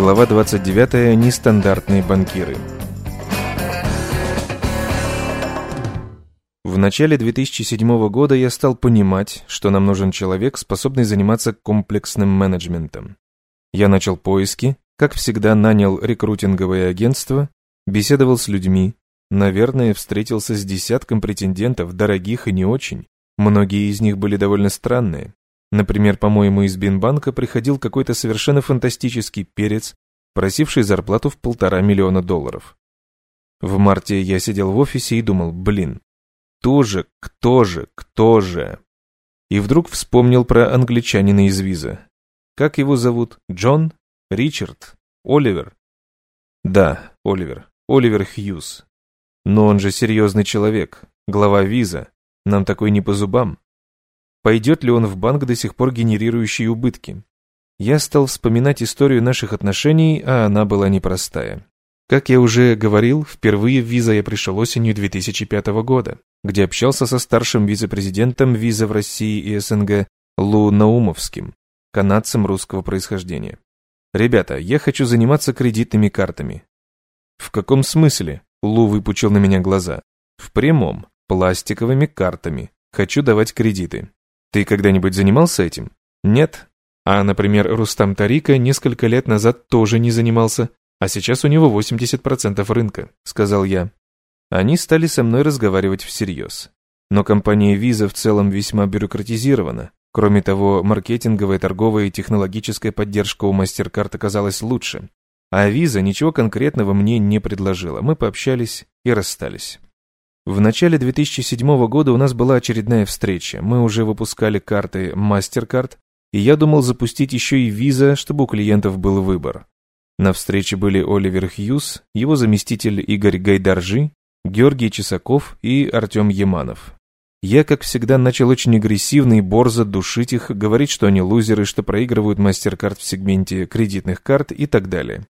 Глава 29. Нестандартные банкиры. В начале 2007 года я стал понимать, что нам нужен человек, способный заниматься комплексным менеджментом. Я начал поиски, как всегда нанял рекрутинговое агентство, беседовал с людьми, наверное, встретился с десятком претендентов, дорогих и не очень. Многие из них были довольно странные. Например, по-моему, из Бинбанка приходил какой-то совершенно фантастический перец, просивший зарплату в полтора миллиона долларов. В марте я сидел в офисе и думал, блин, кто же, кто же, кто же? И вдруг вспомнил про англичанина из виза. Как его зовут? Джон? Ричард? Оливер? Да, Оливер. Оливер Хьюз. Но он же серьезный человек, глава виза. Нам такой не по зубам. Пойдет ли он в банк, до сих пор генерирующий убытки? Я стал вспоминать историю наших отношений, а она была непростая. Как я уже говорил, впервые в Виза я пришел осенью 2005 года, где общался со старшим вице-президентом Виза в России и СНГ Лу Наумовским, канадцем русского происхождения. «Ребята, я хочу заниматься кредитными картами». «В каком смысле?» Лу выпучил на меня глаза. «В прямом, пластиковыми картами. Хочу давать кредиты». Ты когда-нибудь занимался этим? Нет? А, например, Рустам Тарика несколько лет назад тоже не занимался, а сейчас у него 80% рынка, сказал я. Они стали со мной разговаривать всерьез. Но компания Visa в целом весьма бюрократизирована. Кроме того, маркетинговая, торговая и технологическая поддержка у MasterCard оказалась лучше. А Visa ничего конкретного мне не предложила. Мы пообщались и расстались. В начале 2007 года у нас была очередная встреча. Мы уже выпускали карты MasterCard, и я думал запустить еще и Visa, чтобы у клиентов был выбор. На встрече были Оливер Хьюз, его заместитель Игорь Гайдаржи, Георгий Чесаков и Артем Яманов. Я, как всегда, начал очень агрессивно и борзо душить их, говорить, что они лузеры, что проигрывают MasterCard в сегменте кредитных карт и так далее.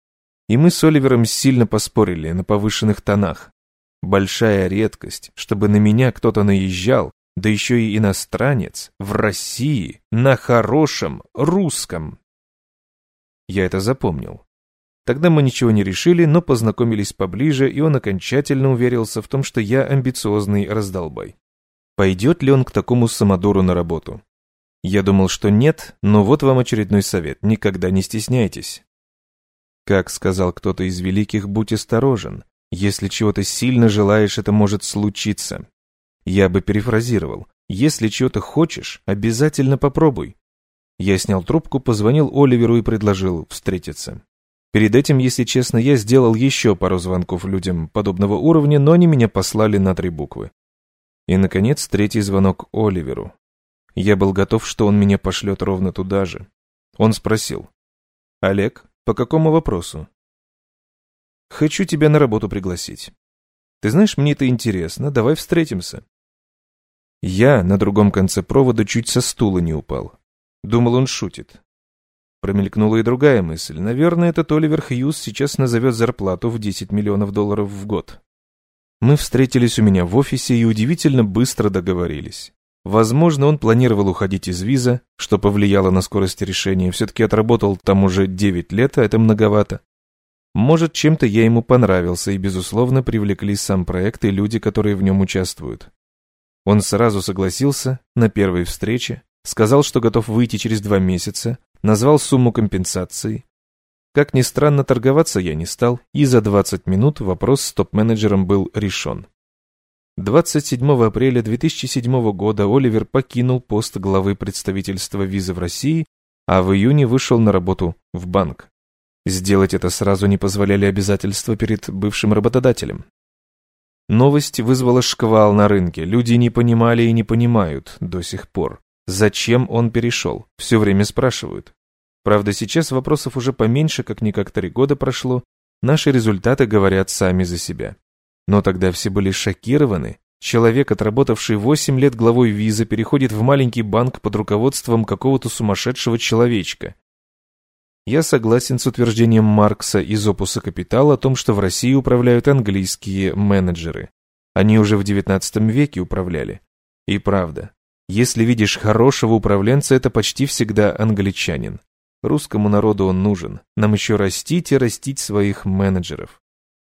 И мы с Оливером сильно поспорили на повышенных тонах. Большая редкость, чтобы на меня кто-то наезжал, да еще и иностранец, в России, на хорошем русском. Я это запомнил. Тогда мы ничего не решили, но познакомились поближе, и он окончательно уверился в том, что я амбициозный раздолбай. Пойдет ли он к такому самодуру на работу? Я думал, что нет, но вот вам очередной совет. Никогда не стесняйтесь. Как сказал кто-то из великих, будь осторожен. Если чего-то сильно желаешь, это может случиться. Я бы перефразировал. Если чего-то хочешь, обязательно попробуй. Я снял трубку, позвонил Оливеру и предложил встретиться. Перед этим, если честно, я сделал еще пару звонков людям подобного уровня, но они меня послали на три буквы. И, наконец, третий звонок Оливеру. Я был готов, что он меня пошлет ровно туда же. Он спросил. «Олег, по какому вопросу?» Хочу тебя на работу пригласить. Ты знаешь, мне это интересно, давай встретимся. Я на другом конце провода чуть со стула не упал. Думал, он шутит. Промелькнула и другая мысль. Наверное, этот Оливер Хьюз сейчас назовет зарплату в 10 миллионов долларов в год. Мы встретились у меня в офисе и удивительно быстро договорились. Возможно, он планировал уходить из виза, что повлияло на скорость решения. Все-таки отработал там уже 9 лет, а это многовато. Может, чем-то я ему понравился, и, безусловно, привлекли сам проект и люди, которые в нем участвуют. Он сразу согласился на первой встрече, сказал, что готов выйти через два месяца, назвал сумму компенсации. Как ни странно, торговаться я не стал, и за 20 минут вопрос с топ-менеджером был решен. 27 апреля 2007 года Оливер покинул пост главы представительства визы в России, а в июне вышел на работу в банк. Сделать это сразу не позволяли обязательства перед бывшим работодателем. Новость вызвала шквал на рынке. Люди не понимали и не понимают до сих пор. Зачем он перешел? Все время спрашивают. Правда, сейчас вопросов уже поменьше, как никак три года прошло. Наши результаты говорят сами за себя. Но тогда все были шокированы. Человек, отработавший 8 лет главой визы, переходит в маленький банк под руководством какого-то сумасшедшего человечка. Я согласен с утверждением Маркса из опуса «Капитал» о том, что в России управляют английские менеджеры. Они уже в XIX веке управляли. И правда, если видишь хорошего управленца, это почти всегда англичанин. Русскому народу он нужен. Нам еще растить и растить своих менеджеров.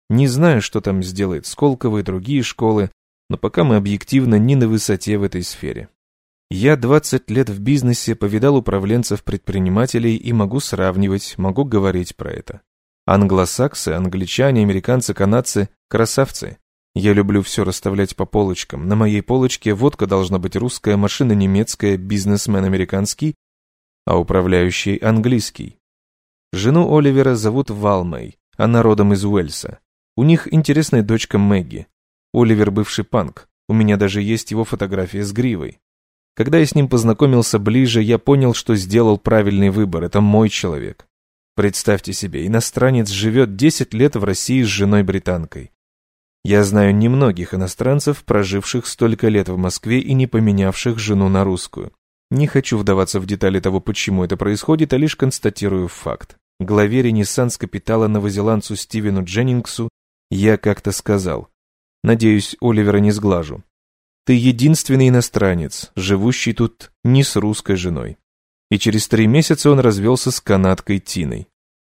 Не знаю, что там сделает Сколково и другие школы, но пока мы объективно не на высоте в этой сфере. Я 20 лет в бизнесе, повидал управленцев-предпринимателей и могу сравнивать, могу говорить про это. Англосаксы, англичане, американцы, канадцы – красавцы. Я люблю все расставлять по полочкам. На моей полочке водка должна быть русская, машина немецкая, бизнесмен американский, а управляющий английский. Жену Оливера зовут Валмей, она родом из Уэльса. У них интересная дочка Мэгги. Оливер бывший панк, у меня даже есть его фотография с гривой. Когда я с ним познакомился ближе, я понял, что сделал правильный выбор, это мой человек. Представьте себе, иностранец живет 10 лет в России с женой-британкой. Я знаю немногих иностранцев, проживших столько лет в Москве и не поменявших жену на русскую. Не хочу вдаваться в детали того, почему это происходит, а лишь констатирую факт. Главе Ренессанс Капитала новозеландцу Стивену Дженнингсу я как-то сказал. Надеюсь, Оливера не сглажу. Ты единственный иностранец, живущий тут не с русской женой. И через три месяца он развелся с канадкой Тиной.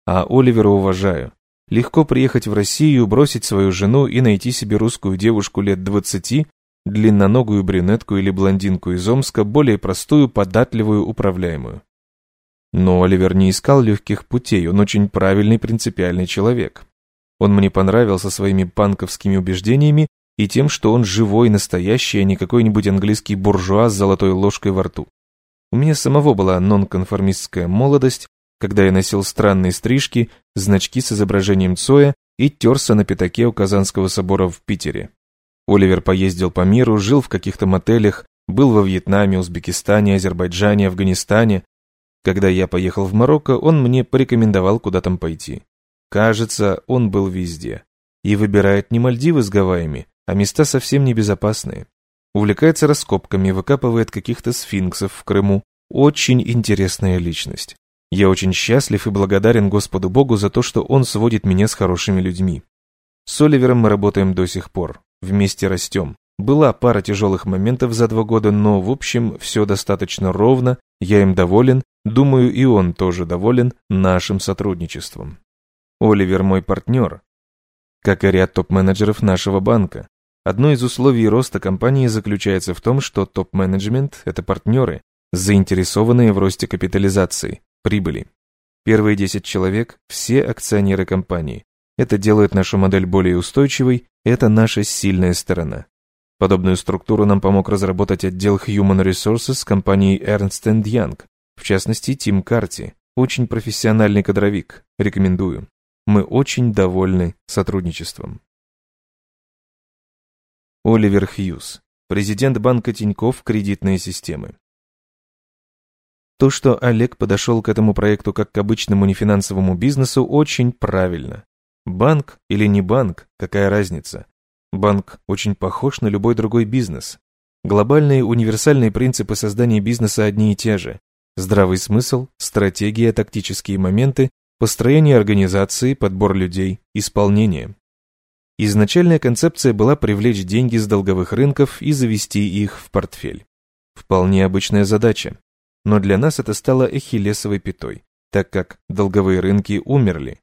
А Оливера уважаю. Легко приехать в Россию, бросить свою жену и найти себе русскую девушку лет двадцати, длинноногую брюнетку или блондинку из Омска, более простую, податливую, управляемую. Но Оливер не искал легких путей, он очень правильный принципиальный человек. Он мне понравился своими панковскими убеждениями и тем, что он живой, настоящий, а не какой-нибудь английский буржуа с золотой ложкой во рту. У меня самого была нонконформистская молодость, когда я носил странные стрижки, значки с изображением Цоя и терся на пятаке у Казанского собора в Питере. Оливер поездил по миру, жил в каких-то мотелях, был во Вьетнаме, Узбекистане, Азербайджане, Афганистане. Когда я поехал в Марокко, он мне порекомендовал, куда там пойти. Кажется, он был везде. И выбирает не Мальдивы с Гавайями, а места совсем небезопасные. Увлекается раскопками, выкапывает каких-то сфинксов в Крыму. Очень интересная личность. Я очень счастлив и благодарен Господу Богу за то, что Он сводит меня с хорошими людьми. С Оливером мы работаем до сих пор. Вместе растем. Была пара тяжелых моментов за два года, но, в общем, все достаточно ровно, я им доволен, думаю, и он тоже доволен нашим сотрудничеством. Оливер мой партнер, как и ряд топ-менеджеров нашего банка. Одно из условий роста компании заключается в том, что топ-менеджмент – это партнеры, заинтересованные в росте капитализации, прибыли. Первые 10 человек – все акционеры компании. Это делает нашу модель более устойчивой, это наша сильная сторона. Подобную структуру нам помог разработать отдел Human Resources компании Ernst Young, в частности, Тим Карти, очень профессиональный кадровик, рекомендую. Мы очень довольны сотрудничеством. Оливер Хьюз, президент банка Тинькофф кредитные системы. То, что Олег подошел к этому проекту как к обычному нефинансовому бизнесу, очень правильно. Банк или не банк, какая разница? Банк очень похож на любой другой бизнес. Глобальные универсальные принципы создания бизнеса одни и те же. Здравый смысл, стратегия, тактические моменты, построение организации, подбор людей, исполнение. Изначальная концепция была привлечь деньги с долговых рынков и завести их в портфель. Вполне обычная задача. Но для нас это стало эхиллесовой пятой, так как долговые рынки умерли.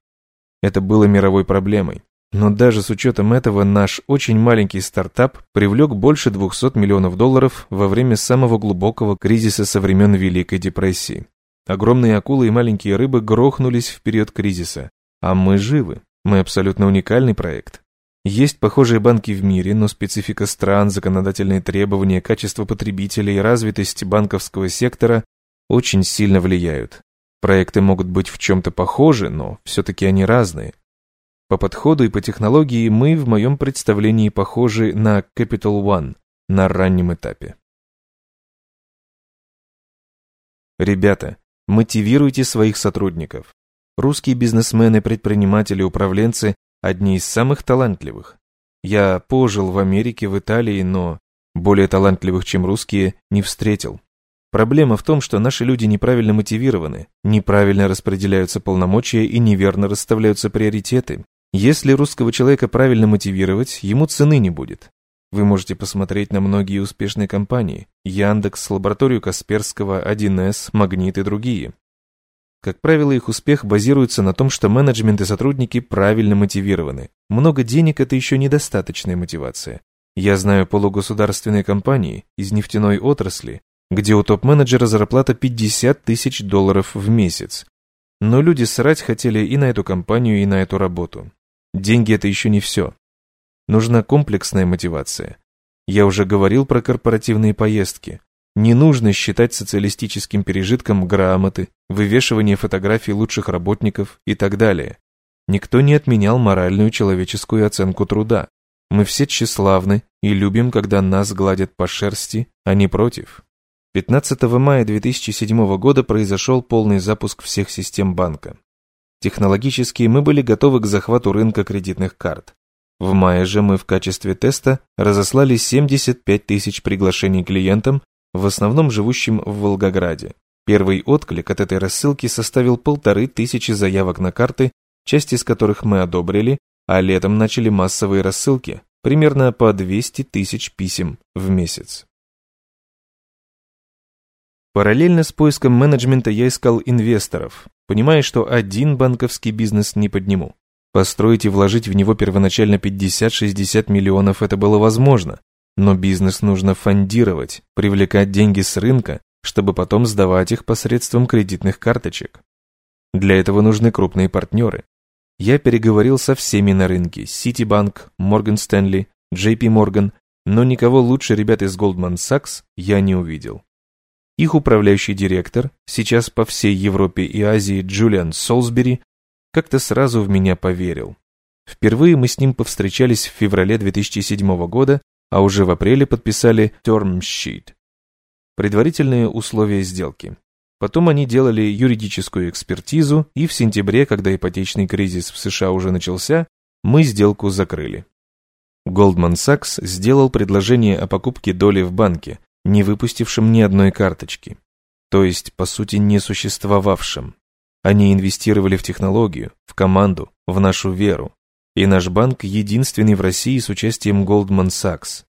Это было мировой проблемой. Но даже с учетом этого наш очень маленький стартап привлек больше 200 миллионов долларов во время самого глубокого кризиса со времен Великой депрессии. Огромные акулы и маленькие рыбы грохнулись в период кризиса. А мы живы. Мы абсолютно уникальный проект. Есть похожие банки в мире, но специфика стран, законодательные требования, качество потребителей и развитость банковского сектора очень сильно влияют. Проекты могут быть в чем-то похожи, но все-таки они разные. По подходу и по технологии мы в моем представлении похожи на Capital One на раннем этапе. Ребята, Мотивируйте своих сотрудников. Русские бизнесмены, предприниматели, управленцы – одни из самых талантливых. Я пожил в Америке, в Италии, но более талантливых, чем русские, не встретил. Проблема в том, что наши люди неправильно мотивированы, неправильно распределяются полномочия и неверно расставляются приоритеты. Если русского человека правильно мотивировать, ему цены не будет. Вы можете посмотреть на многие успешные компании – Яндекс, лабораторию Касперского, 1С, Магнит и другие. Как правило, их успех базируется на том, что менеджмент и сотрудники правильно мотивированы. Много денег – это еще недостаточная мотивация. Я знаю полугосударственные компании из нефтяной отрасли, где у топ-менеджера зарплата 50 тысяч долларов в месяц. Но люди срать хотели и на эту компанию, и на эту работу. Деньги – это еще не все. Нужна комплексная мотивация. Я уже говорил про корпоративные поездки. Не нужно считать социалистическим пережитком грамоты, вывешивание фотографий лучших работников и так далее. Никто не отменял моральную человеческую оценку труда. Мы все тщеславны и любим, когда нас гладят по шерсти, а не против. 15 мая 2007 года произошел полный запуск всех систем банка. Технологически мы были готовы к захвату рынка кредитных карт. В мае же мы в качестве теста разослали 75 тысяч приглашений клиентам, в основном живущим в Волгограде. Первый отклик от этой рассылки составил полторы тысячи заявок на карты, часть из которых мы одобрили, а летом начали массовые рассылки, примерно по 200 тысяч писем в месяц. Параллельно с поиском менеджмента я искал инвесторов, понимая, что один банковский бизнес не подниму. Построить и вложить в него первоначально 50-60 миллионов это было возможно, но бизнес нужно фондировать, привлекать деньги с рынка, чтобы потом сдавать их посредством кредитных карточек. Для этого нужны крупные партнеры. Я переговорил со всеми на рынке – Citibank, Morgan Stanley, JP Morgan, но никого лучше ребят из Goldman Sachs я не увидел. Их управляющий директор, сейчас по всей Европе и Азии Джулиан Солсбери, как-то сразу в меня поверил. Впервые мы с ним повстречались в феврале 2007 года, а уже в апреле подписали term sheet – предварительные условия сделки. Потом они делали юридическую экспертизу, и в сентябре, когда ипотечный кризис в США уже начался, мы сделку закрыли. Goldman Sachs сделал предложение о покупке доли в банке, не выпустившим ни одной карточки, то есть, по сути, не существовавшим. Они инвестировали в технологию, в команду, в нашу веру. И наш банк единственный в России с участием Goldman Sachs.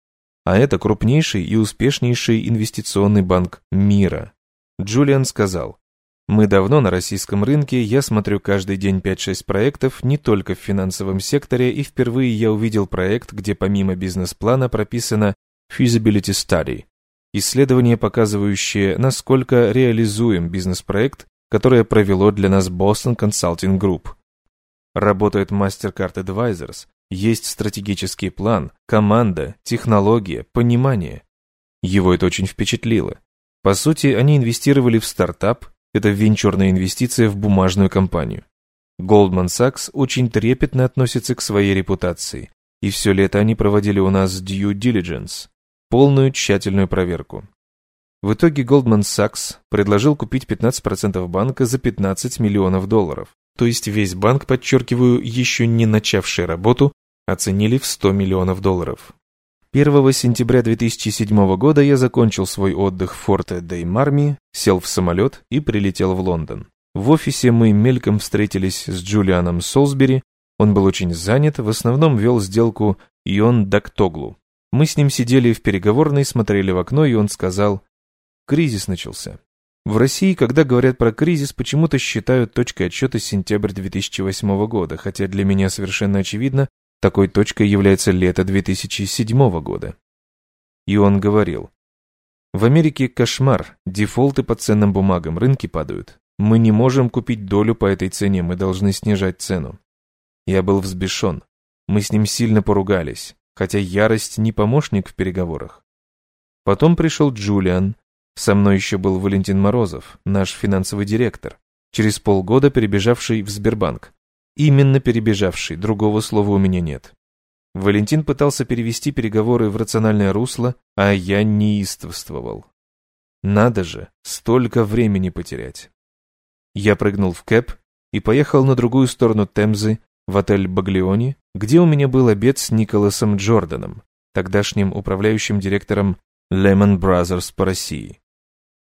А это крупнейший и успешнейший инвестиционный банк мира. Джулиан сказал, «Мы давно на российском рынке, я смотрю каждый день 5-6 проектов, не только в финансовом секторе, и впервые я увидел проект, где помимо бизнес-плана прописано Feasibility Study, исследование, показывающее, насколько реализуем бизнес-проект, которое провело для нас Boston Consulting Group. Работает MasterCard Advisors, есть стратегический план, команда, технология, понимание. Его это очень впечатлило. По сути, они инвестировали в стартап, это венчурная инвестиция в бумажную компанию. Goldman Sachs очень трепетно относится к своей репутации, и все лето они проводили у нас due diligence, полную тщательную проверку. В итоге Goldman Sachs предложил купить 15% банка за 15 миллионов долларов. То есть весь банк, подчеркиваю, еще не начавший работу, оценили в 100 миллионов долларов. 1 сентября 2007 года я закончил свой отдых в форте Деймарми, сел в самолет и прилетел в Лондон. В офисе мы мельком встретились с Джулианом Солсбери, он был очень занят, в основном вел сделку Ион Дактоглу. Мы с ним сидели в переговорной, смотрели в окно, и он сказал, кризис начался. В России, когда говорят про кризис, почему-то считают точкой отсчета сентябрь 2008 года, хотя для меня совершенно очевидно, такой точкой является лето 2007 года. И он говорил, в Америке кошмар, дефолты по ценным бумагам, рынки падают. Мы не можем купить долю по этой цене, мы должны снижать цену. Я был взбешен. Мы с ним сильно поругались хотя ярость не помощник в переговорах. Потом пришел Джулиан, со мной еще был Валентин Морозов, наш финансовый директор, через полгода перебежавший в Сбербанк. Именно перебежавший, другого слова у меня нет. Валентин пытался перевести переговоры в рациональное русло, а я неистовствовал. Надо же, столько времени потерять. Я прыгнул в кэп и поехал на другую сторону Темзы, в отель Баглиони, где у меня был обед с Николасом Джорданом, тогдашним управляющим директором Lehman Brothers по России.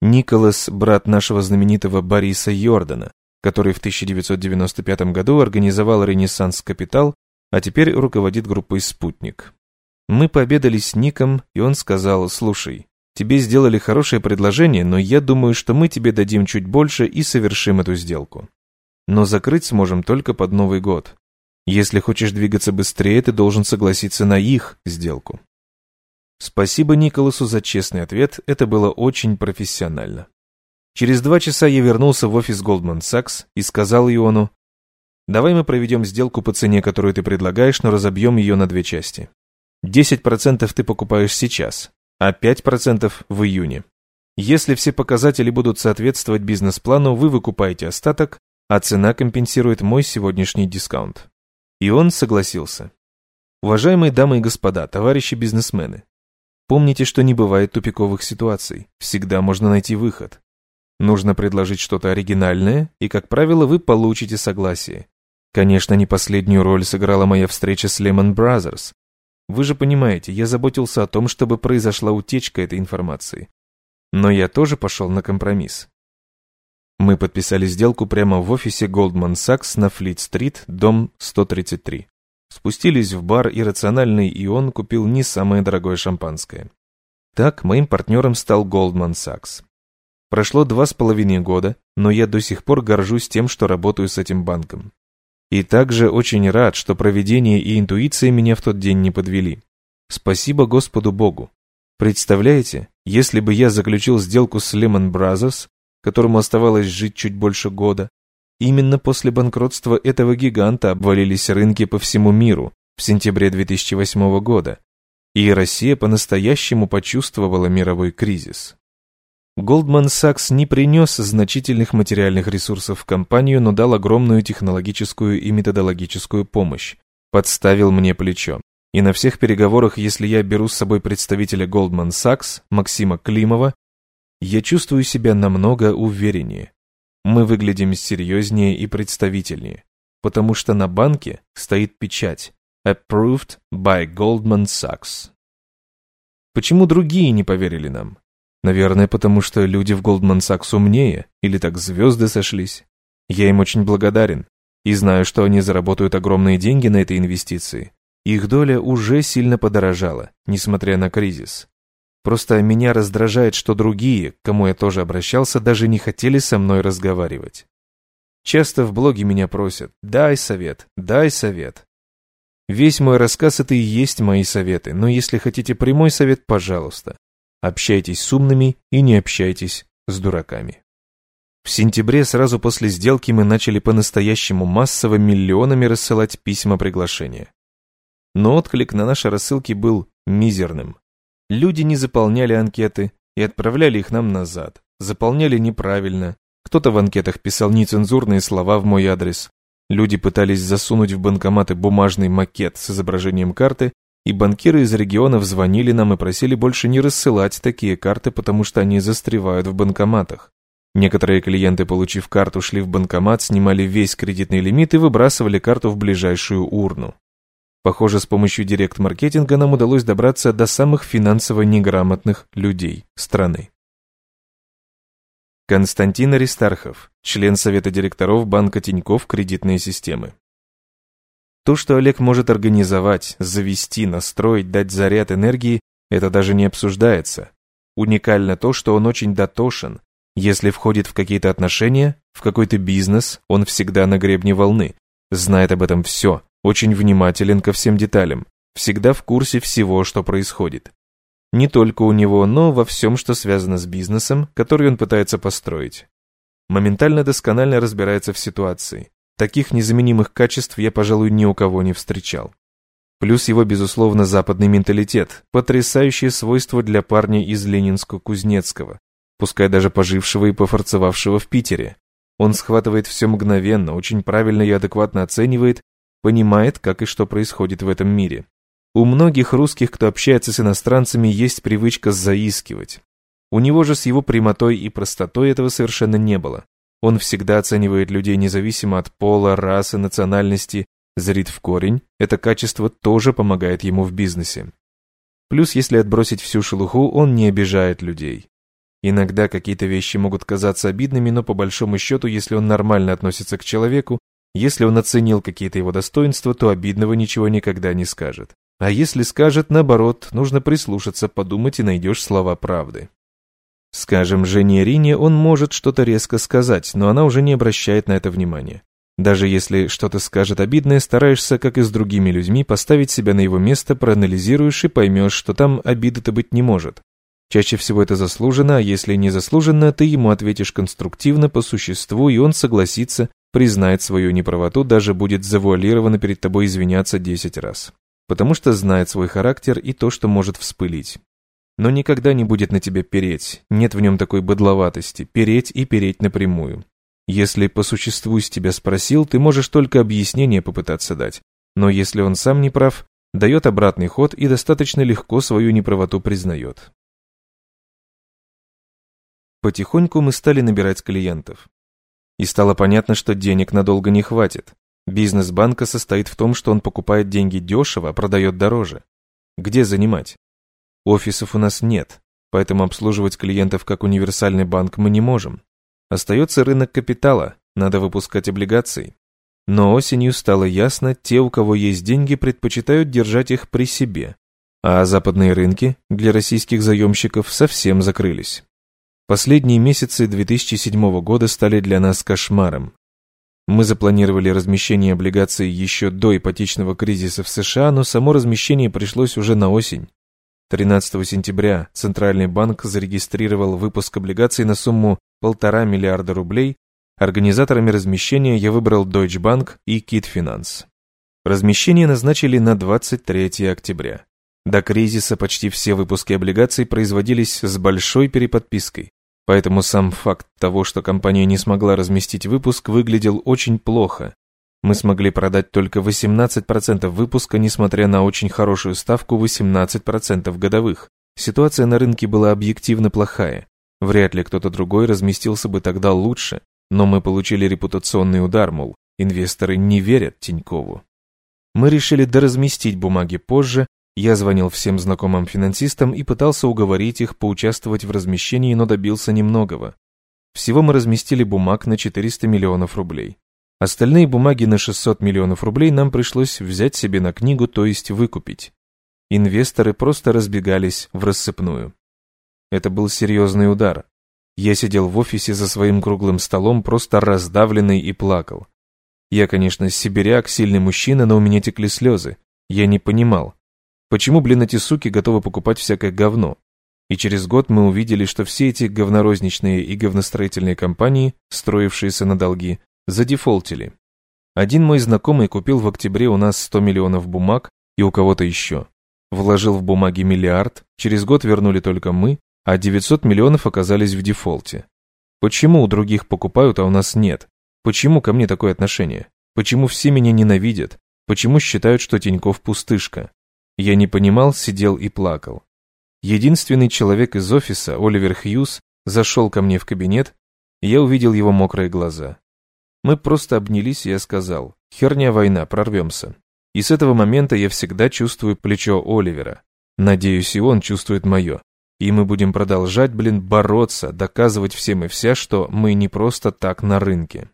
Николас – брат нашего знаменитого Бориса Йордана, который в 1995 году организовал «Ренессанс Капитал», а теперь руководит группой «Спутник». Мы пообедали с Ником, и он сказал, «Слушай, Тебе сделали хорошее предложение, но я думаю, что мы тебе дадим чуть больше и совершим эту сделку. Но закрыть сможем только под Новый год. Если хочешь двигаться быстрее, ты должен согласиться на их сделку. Спасибо Николасу за честный ответ, это было очень профессионально. Через два часа я вернулся в офис Goldman Sachs и сказал Иону, «Давай мы проведем сделку по цене, которую ты предлагаешь, но разобьем ее на две части. 10% ты покупаешь сейчас, а 5% в июне. Если все показатели будут соответствовать бизнес-плану, вы выкупаете остаток, а цена компенсирует мой сегодняшний дискаунт». И он согласился. Уважаемые дамы и господа, товарищи бизнесмены, помните, что не бывает тупиковых ситуаций, всегда можно найти выход. Нужно предложить что-то оригинальное, и, как правило, вы получите согласие. Конечно, не последнюю роль сыграла моя встреча с Lehman Brothers. Вы же понимаете, я заботился о том, чтобы произошла утечка этой информации. Но я тоже пошел на компромисс. Мы подписали сделку прямо в офисе Goldman Sachs на Флит-стрит, дом 133. Спустились в бар, и рациональный Ион купил не самое дорогое шампанское. Так моим партнером стал Goldman Sachs. Прошло два с половиной года, но я до сих пор горжусь тем, что работаю с этим банком. И также очень рад, что проведение и интуиция меня в тот день не подвели. Спасибо Господу Богу. Представляете, если бы я заключил сделку с Lehman Brothers, которому оставалось жить чуть больше года, именно после банкротства этого гиганта обвалились рынки по всему миру в сентябре 2008 года, и Россия по-настоящему почувствовала мировой кризис. Goldman Sachs не принес значительных материальных ресурсов в компанию, но дал огромную технологическую и методологическую помощь, подставил мне плечо. И на всех переговорах, если я беру с собой представителя Goldman Sachs, Максима Климова, я чувствую себя намного увереннее. Мы выглядим серьезнее и представительнее, потому что на банке стоит печать «Approved by Goldman Sachs». Почему другие не поверили нам? Наверное, потому что люди в Goldman Sachs умнее, или так звезды сошлись. Я им очень благодарен и знаю, что они заработают огромные деньги на этой инвестиции. Их доля уже сильно подорожала, несмотря на кризис. Просто меня раздражает, что другие, к кому я тоже обращался, даже не хотели со мной разговаривать. Часто в блоге меня просят «дай совет, дай совет». Весь мой рассказ это и есть мои советы, но если хотите прямой совет, пожалуйста. Общайтесь с умными и не общайтесь с дураками. В сентябре, сразу после сделки, мы начали по-настоящему массово миллионами рассылать письма приглашения. Но отклик на наши рассылки был мизерным. Люди не заполняли анкеты и отправляли их нам назад. Заполняли неправильно. Кто-то в анкетах писал нецензурные слова в мой адрес. Люди пытались засунуть в банкоматы бумажный макет с изображением карты, и банкиры из регионов звонили нам и просили больше не рассылать такие карты, потому что они застревают в банкоматах. Некоторые клиенты, получив карту, шли в банкомат, снимали весь кредитный лимит и выбрасывали карту в ближайшую урну. Похоже, с помощью директ-маркетинга нам удалось добраться до самых финансово неграмотных людей страны. Константин Аристархов, член Совета директоров Банка Тинькофф кредитные системы. То, что Олег может организовать, завести, настроить, дать заряд энергии, это даже не обсуждается. Уникально то, что он очень дотошен. Если входит в какие-то отношения, в какой-то бизнес, он всегда на гребне волны. Знает об этом все, очень внимателен ко всем деталям, всегда в курсе всего, что происходит. Не только у него, но во всем, что связано с бизнесом, который он пытается построить. Моментально досконально разбирается в ситуации, Таких незаменимых качеств я, пожалуй, ни у кого не встречал. Плюс его, безусловно, западный менталитет, потрясающее свойство для парня из Ленинско-Кузнецкого, пускай даже пожившего и пофорцевавшего в Питере. Он схватывает все мгновенно, очень правильно и адекватно оценивает, понимает, как и что происходит в этом мире. У многих русских, кто общается с иностранцами, есть привычка заискивать. У него же с его прямотой и простотой этого совершенно не было. Он всегда оценивает людей независимо от пола, расы, национальности, зрит в корень. Это качество тоже помогает ему в бизнесе. Плюс, если отбросить всю шелуху, он не обижает людей. Иногда какие-то вещи могут казаться обидными, но по большому счету, если он нормально относится к человеку, если он оценил какие-то его достоинства, то обидного ничего никогда не скажет. А если скажет наоборот, нужно прислушаться, подумать и найдешь слова правды. Скажем, Жене Рине он может что-то резко сказать, но она уже не обращает на это внимания. Даже если что-то скажет обидное, стараешься, как и с другими людьми, поставить себя на его место, проанализируешь и поймешь, что там обиды-то быть не может. Чаще всего это заслуженно, а если не заслуженно, ты ему ответишь конструктивно, по существу, и он согласится, признает свою неправоту, даже будет завуалированно перед тобой извиняться 10 раз. Потому что знает свой характер и то, что может вспылить но никогда не будет на тебя переть, нет в нем такой быдловатости, переть и переть напрямую. Если по существу с тебя спросил, ты можешь только объяснение попытаться дать, но если он сам не прав, дает обратный ход и достаточно легко свою неправоту признает. Потихоньку мы стали набирать клиентов. И стало понятно, что денег надолго не хватит. Бизнес банка состоит в том, что он покупает деньги дешево, а продает дороже. Где занимать? Офисов у нас нет, поэтому обслуживать клиентов как универсальный банк мы не можем. Остается рынок капитала, надо выпускать облигации. Но осенью стало ясно, те, у кого есть деньги, предпочитают держать их при себе. А западные рынки для российских заемщиков совсем закрылись. Последние месяцы 2007 года стали для нас кошмаром. Мы запланировали размещение облигаций еще до ипотечного кризиса в США, но само размещение пришлось уже на осень. 13 сентября Центральный банк зарегистрировал выпуск облигаций на сумму полтора миллиарда рублей. Организаторами размещения я выбрал Deutsche Bank и Kit Размещение назначили на 23 октября. До кризиса почти все выпуски облигаций производились с большой переподпиской, поэтому сам факт того, что компания не смогла разместить выпуск, выглядел очень плохо, мы смогли продать только 18% выпуска, несмотря на очень хорошую ставку 18% годовых. Ситуация на рынке была объективно плохая. Вряд ли кто-то другой разместился бы тогда лучше, но мы получили репутационный удар, мол, инвесторы не верят Тинькову. Мы решили доразместить бумаги позже, я звонил всем знакомым финансистам и пытался уговорить их поучаствовать в размещении, но добился немногого. Всего мы разместили бумаг на 400 миллионов рублей. Остальные бумаги на 600 миллионов рублей нам пришлось взять себе на книгу, то есть выкупить. Инвесторы просто разбегались в рассыпную. Это был серьезный удар. Я сидел в офисе за своим круглым столом, просто раздавленный и плакал. Я, конечно, сибиряк, сильный мужчина, но у меня текли слезы. Я не понимал, почему, блин, эти суки готовы покупать всякое говно. И через год мы увидели, что все эти говнорозничные и говностроительные компании, строившиеся на долги, задефолтили. Один мой знакомый купил в октябре у нас 100 миллионов бумаг и у кого-то еще. Вложил в бумаги миллиард, через год вернули только мы, а 900 миллионов оказались в дефолте. Почему у других покупают, а у нас нет? Почему ко мне такое отношение? Почему все меня ненавидят? Почему считают, что Тиньков пустышка? Я не понимал, сидел и плакал. Единственный человек из офиса, Оливер Хьюз, зашел ко мне в кабинет, и я увидел его мокрые глаза. Мы просто обнялись, и я сказал, херня война, прорвемся. И с этого момента я всегда чувствую плечо Оливера. Надеюсь, и он чувствует мое. И мы будем продолжать, блин, бороться, доказывать всем и вся, что мы не просто так на рынке.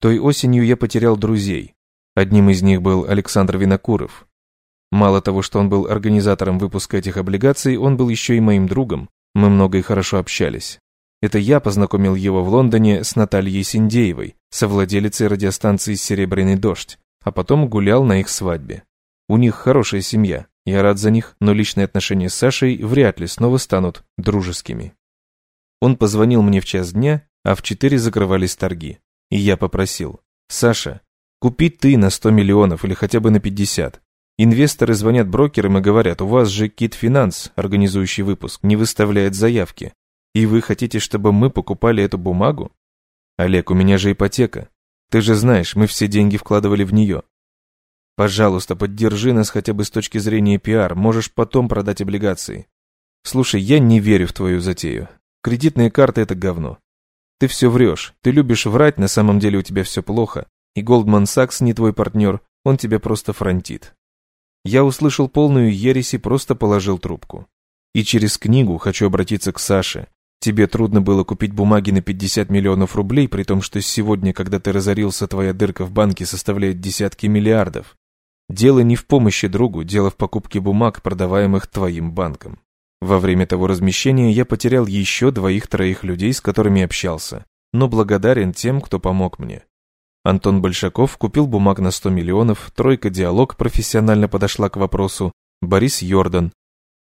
Той осенью я потерял друзей. Одним из них был Александр Винокуров. Мало того, что он был организатором выпуска этих облигаций, он был еще и моим другом. Мы много и хорошо общались. Это я познакомил его в Лондоне с Натальей Синдеевой, совладелицей радиостанции «Серебряный дождь», а потом гулял на их свадьбе. У них хорошая семья, я рад за них, но личные отношения с Сашей вряд ли снова станут дружескими. Он позвонил мне в час дня, а в четыре закрывались торги. И я попросил, «Саша, купи ты на 100 миллионов или хотя бы на 50. Инвесторы звонят брокерам и говорят, у вас же Кит Финанс, организующий выпуск, не выставляет заявки. И вы хотите, чтобы мы покупали эту бумагу? Олег, у меня же ипотека. Ты же знаешь, мы все деньги вкладывали в нее. Пожалуйста, поддержи нас хотя бы с точки зрения пиар, можешь потом продать облигации. Слушай, я не верю в твою затею. Кредитные карты – это говно. Ты все врешь, ты любишь врать, на самом деле у тебя все плохо. И Goldman Sachs не твой партнер, он тебя просто фронтит. Я услышал полную ересь и просто положил трубку. И через книгу хочу обратиться к Саше, Тебе трудно было купить бумаги на 50 миллионов рублей, при том, что сегодня, когда ты разорился, твоя дырка в банке составляет десятки миллиардов. Дело не в помощи другу, дело в покупке бумаг, продаваемых твоим банком. Во время того размещения я потерял еще двоих-троих людей, с которыми общался, но благодарен тем, кто помог мне. Антон Большаков купил бумаг на 100 миллионов, Тройка Диалог профессионально подошла к вопросу, Борис Йордан.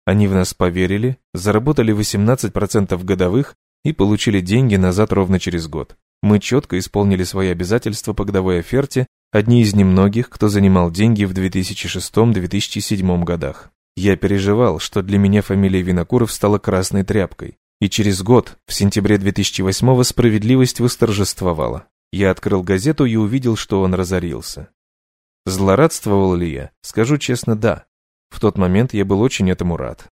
Они в нас поверили, заработали 18% годовых и получили деньги назад ровно через год. Мы четко исполнили свои обязательства по годовой оферте, одни из немногих, кто занимал деньги в 2006-2007 годах. Я переживал, что для меня фамилия Винокуров стала красной тряпкой. И через год, в сентябре 2008-го, справедливость восторжествовала. Я открыл газету и увидел, что он разорился. Злорадствовал ли я? Скажу честно, да. В тот момент я был очень этому рад.